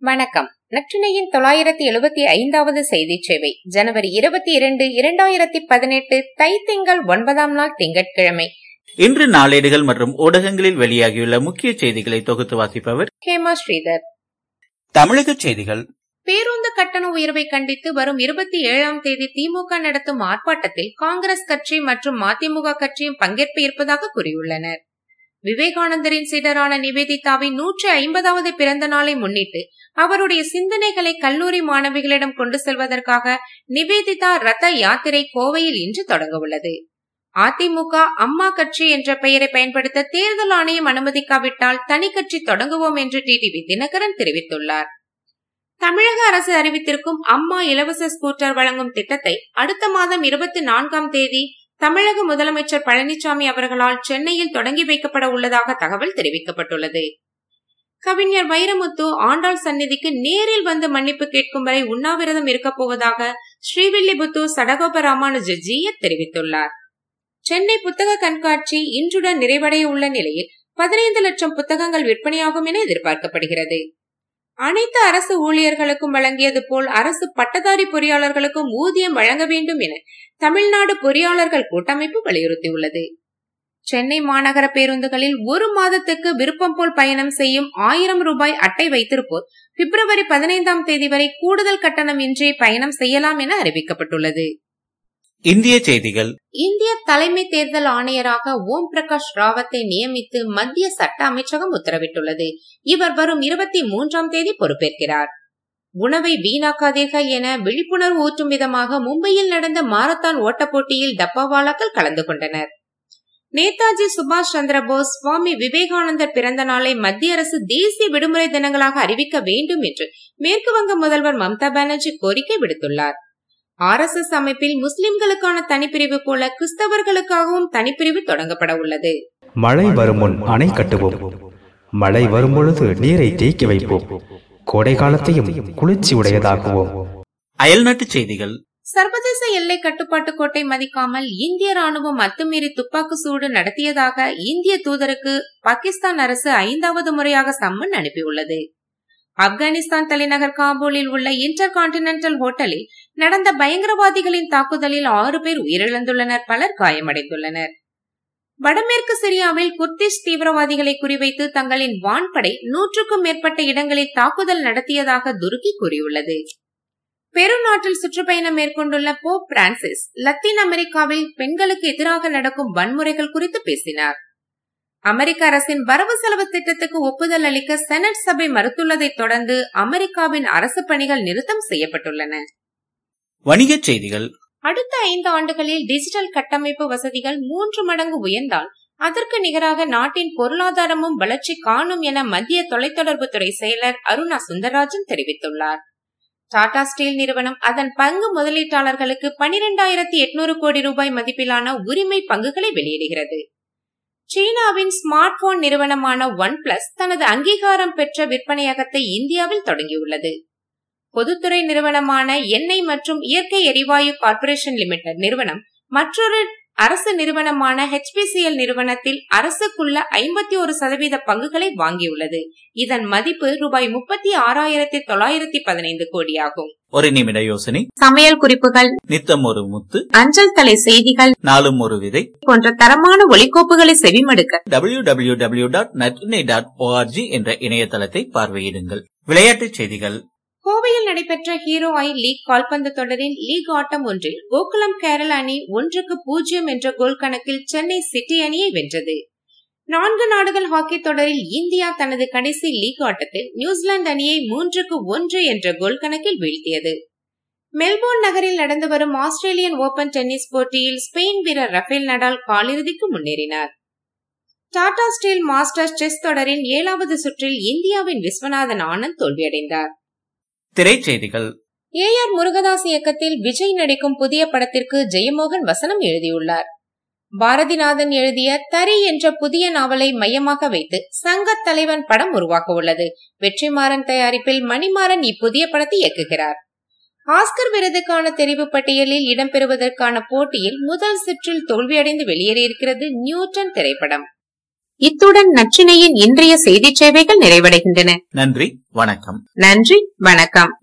வணக்கம். நற்றினையின் தொள்ளாயிரத்தி எழுபத்தி ஐந்தாவது செய்தி சேவை. ஜனவரி இருபத்தி இரண்டு இரண்டாயிரத்தி பதினெட்டு தை திங்கள் ஒன்பதாம் நாள் திங்கட்கிழமை. இன்று நாளேடுகள் மற்றும் ஊடகங்களில் வெளியாகியுள்ள முக்கிய செய்திகளை தொகுத்து வாசிப்பவர் ஹேமா ஸ்ரீதர். தமிழக செய்திகள். பேருந்து கட்டண உயர்வை கண்டித்து வரும் இருபத்தி ஏழாம் தேதி திமுக நடத்தும் ஆர்ப்பாட்டத்தில் காங்கிரஸ் கட்சி மற்றும் மதிமுக கட்சியும் பங்கேற்பு இருப்பதாக கூறியுள்ளனர். விவேகானந்தரின் சீடரான நிவேதிதாவின் நூற்றி ஐம்பதாவது பிறந்த நாளை முன்னிட்டு அவருடைய சிந்தனைகளை கல்லூரி மாணவிகளிடம் கொண்டு செல்வதற்காக நிவேதிதா ரத யாத்திரை கோவையில் இன்று தொடங்க உள்ளது அதிமுக அம்மா கட்சி என்ற பெயரை பயன்படுத்த தேர்தல் ஆணையம் அனுமதிக்காவிட்டால் தனி கட்சி தொடங்குவோம் என்று டிடிவி தினகரன் தெரிவித்துள்ளார். தமிழக அரசு அறிவித்திருக்கும் அம்மா இலவச ஸ்கூட்டர் வழங்கும் திட்டத்தை அடுத்த மாதம் இருபத்தி நான்காம் தேதி தமிழக முதலமைச்சர் பழனிசாமி அவர்களால் சென்னையில் தொடங்கி வைக்கப்பட உள்ளதாக தகவல் தெரிவிக்கப்பட்டுள்ளது. கவிஞர் வைரமுத்து ஆண்டாள் சந்நிதிக்கு நேரில் வந்து மன்னிப்பு கேட்கும் வரை உண்ணாவிரதம் இருக்கப் போவதாக ஸ்ரீவில்லிபுத்தூர் சடகோப ராமானுஜ தெரிவித்துள்ளார். சென்னை புத்தக கண்காட்சி இன்றுடன் நிறைவடைய உள்ள நிலையில் பதினைந்து லட்சம் புத்தகங்கள் விற்பனையாகும் என எதிர்பார்க்கப்படுகிறது. அனைத்து அரசு ஊழியர்களுக்கும் வழங்கியது போல் அரசு பட்டதாரி பொறியாளர்களுக்கும் ஊதியம் வழங்க வேண்டும் என தமிழ்நாடு பொறியாளர்கள் கூட்டமைப்பு வலியுறுத்தியுள்ளது. சென்னை மாநகர பேருந்துகளில் ஒரு மாதத்துக்கு விருப்பம் போல் பயணம் செய்யும் ஆயிரம் ரூபாய் அட்டை வைத்திருப்போர் பிப்ரவரி பதினைந்தாம் தேதி வரை கூடுதல் கட்டணம் இன்றி பயணம் செய்யலாம் என அறிவிக்கப்பட்டுள்ளது. இந்திய செய்திகள். இந்திய தலைமை தேர்தல் ஆணையராக ஓம் பிரகாஷ் ராவத்தை நியமித்து மத்திய சட்ட அமைச்சகம் உத்தரவிட்டுள்ளது. இவர் வரும் இருபத்தி மூன்றாம் தேதி பொறுப்பேற்கிறார். உணவை வீணாக்காதீர்கள் என விழிப்புணர்வு ஊற்றும் விதமாக மும்பையில் நடந்த மாரத்தான் ஓட்டப் போட்டியில் டப்பாவாலாக்கள் கலந்து கொண்டனர். நேதாஜி சுபாஷ் சந்திர போஸ் சுவாமி விவேகானந்தர் பிறந்த நாளை மத்திய அரசு தேசிய விடுமுறை தினங்களாக அறிவிக்க வேண்டும் என்று மேற்குவங்க முதல்வர் மம்தா பானர்ஜி கோரிக்கை விடுத்துள்ளார். ஆர் எஸ் எஸ் அமைப்பில் முஸ்லிம்களுக்கான தனிப்பிரிவு போல கிறிஸ்தவர்களுக்காகவும் தனிப்பிரிவு தொடங்கப்பட உள்ளது. மழை வரும் முன் அணை கட்டுவோம். மழை வரும் பொழுது நீரை தேக்கி வைப்போம். கோடை காலத்தையும் குளிர்ச்சி உடையதாக்குவோம். அயல்நாட்டு செய்திகள். சர்வதேச எல்லை கட்டுப்பாட்டு கோட்டை மதிக்காமல் இந்திய ராணுவம் அத்துமீறி துப்பாக்கு சூடு நடத்தியதாக இந்திய தூதருக்கு பாகிஸ்தான் அரசு ஐந்தாவது முறையாக சம்மன் அனுப்பியுள்ளது. ஆப்கானிஸ்தான் தலைநகர் காபூலில் உள்ள இன்டர் கான்டினென்டல் ஹோட்டலில் நடந்த பயங்கரவாதிகளின் தாக்குதலில் ஆறு பேர் உயிரிழந்துள்ளனர் பலர் காயமடைந்துள்ளனர். வடமேற்கு சிரியாவில் குர்திஷ் தீவிரவாதிகளை குறிவைத்து தங்களின் வான்படை நூற்றுக்கும் மேற்பட்ட இடங்களில் தாக்குதல் நடத்தியதாக துருக்கி கூறியுள்ளது. பெருநாட்டில் சுற்றுப்பயணம் மேற்கொண்டுள்ள போப் பிரான்சிஸ் லத்தீன் அமெரிக்காவில் பெண்களுக்கு எதிராக நடக்கும் வன்முறைகள் குறித்து பேசினார். அமெரிக்க அரசின் வரவு செலவு திட்டத்துக்கு ஒப்புதல் அளிக்க செனட் சபை மறுத்துள்ளதை தொடர்ந்து அமெரிக்காவின் அரசு பணிகள் நிறுத்தம் செய்யப்பட்டுள்ளன. வணிகச் செய்திகள். அடுத்த ஐந்து ஆண்டுகளில் டிஜிட்டல் கட்டமைப்பு வசதிகள் மூன்று மடங்கு உயர்ந்தால் அதற்கு நிகராக நாட்டின் பொருளாதாரமும் வளர்ச்சி காணும் என மத்திய தொலைத்தொடர்பு துறை செயலர் அருணா சுந்தரராஜன் தெரிவித்துள்ளார். டாடா ஸ்டீல் நிறுவனம் அதன் பங்கு முதலீட்டாளர்களுக்கு பனிரெண்டாயிரத்தி எட்நூறு கோடி ரூபாய் மதிப்பிலான உரிமை பங்குகளை வெளியிடுகிறது. சீனாவின் ஸ்மார்ட் போன் நிறுவனமான ஒன் பிளஸ் தனது அங்கீகாரம் பெற்ற விற்பனையகத்தை இந்தியாவில் தொடங்கியுள்ளது. பொதுத்துறை நிறுவனமான எண்ணெய் மற்றும் இயற்கை எரிவாயு கார்ப்பரேஷன் லிமிடெட் நிறுவனம் மற்றொரு அரசு நிறுவனமான ஹெச்பிசிஎல் நிறுவனத்தில் அரசுக்குள்ள ஐம்பத்தி ஒரு சதவீத பங்குகளை வாங்கியுள்ளது. இதன் மதிப்பு ரூபாய் முப்பத்தி ஆறாயிரத்தி தொள்ளாயிரத்தி பதினைந்து கோடியாகும். ஒரு நிமிட யோசனை. சமையல் குறிப்புகள். நித்தம் ஒரு முத்து. அஞ்சல் தலை செய்திகள். நாளும் ஒரு விதை. போன்ற தரமான ஒலிக்கோப்புகளை செவிமடுக்க. W W W dot Natrinai dot O R G என்ற இணையதளத்தை பார்வையிடுங்கள். விளையாட்டுச் செய்திகள். கோவையில் நடைபெற்ற ஹீரோ ஐ லீக் கால்பந்து தொடரின் லீக் ஆட்டம் ஒன்றில் கோகுலம் கேரள அணி ஒன்றுக்கு பூஜ்ஜியம் என்ற கோல் கணக்கில் சென்னை சிட்டி அணியை வென்றது. நான்கு நாடுகள் ஹாக்கி தொடரில் இந்தியா தனது கடைசி லீக் ஆட்டத்தில் நியூசிலாந்து அணியை மூன்றுக்கு ஒன்று என்ற கோல் கணக்கில் வீழ்த்தியது. மெல்போர்ன் நகரில் நடந்து வரும் ஆஸ்திரேலியன் ஓபன் டென்னிஸ் போட்டியில் ஸ்பெயின் வீரர் ரஃபேல் நடால் காலிறுதிக்கு முன்னேறினார். டாடா ஸ்டீல் மாஸ்டர்ஸ் செஸ் தொடரின் ஏழாவது சுற்றில் இந்தியாவின் விஸ்வநாதன் ஆனந்த் தோல்வியடைந்தார். திரைச்செய்திகள். ஏ ஆர் முருகதாஸ் இயக்கத்தில் விஜய் நடிக்கும் புதிய படத்திற்கு ஜெயமோகன் வசனம் எழுதியுள்ளார். பாரதிநாதன் எழுதிய தரி என்ற புதிய நாவலை மையமாக வைத்து சங்க தலைவன் படம் உருவாக்க உள்ளது வெற்றிமாறன் தயாரிப்பில் மணிமாறன் இப்புதிய படத்தை இயக்குகிறார். ஆஸ்கர் விருதுக்கான தெரிவு பட்டியலில் இடம்பெறுவதற்கான போட்டியில் முதல் சுற்றில் தோல்வியடைந்து வெளியேறியிருக்கிறது நியூட்டன் திரைப்படம். இத்துடன் நச்சினையின் இன்றைய செய்தி சேவைகள் நிறைவடைகின்றன. நன்றி வணக்கம். நன்றி வணக்கம்.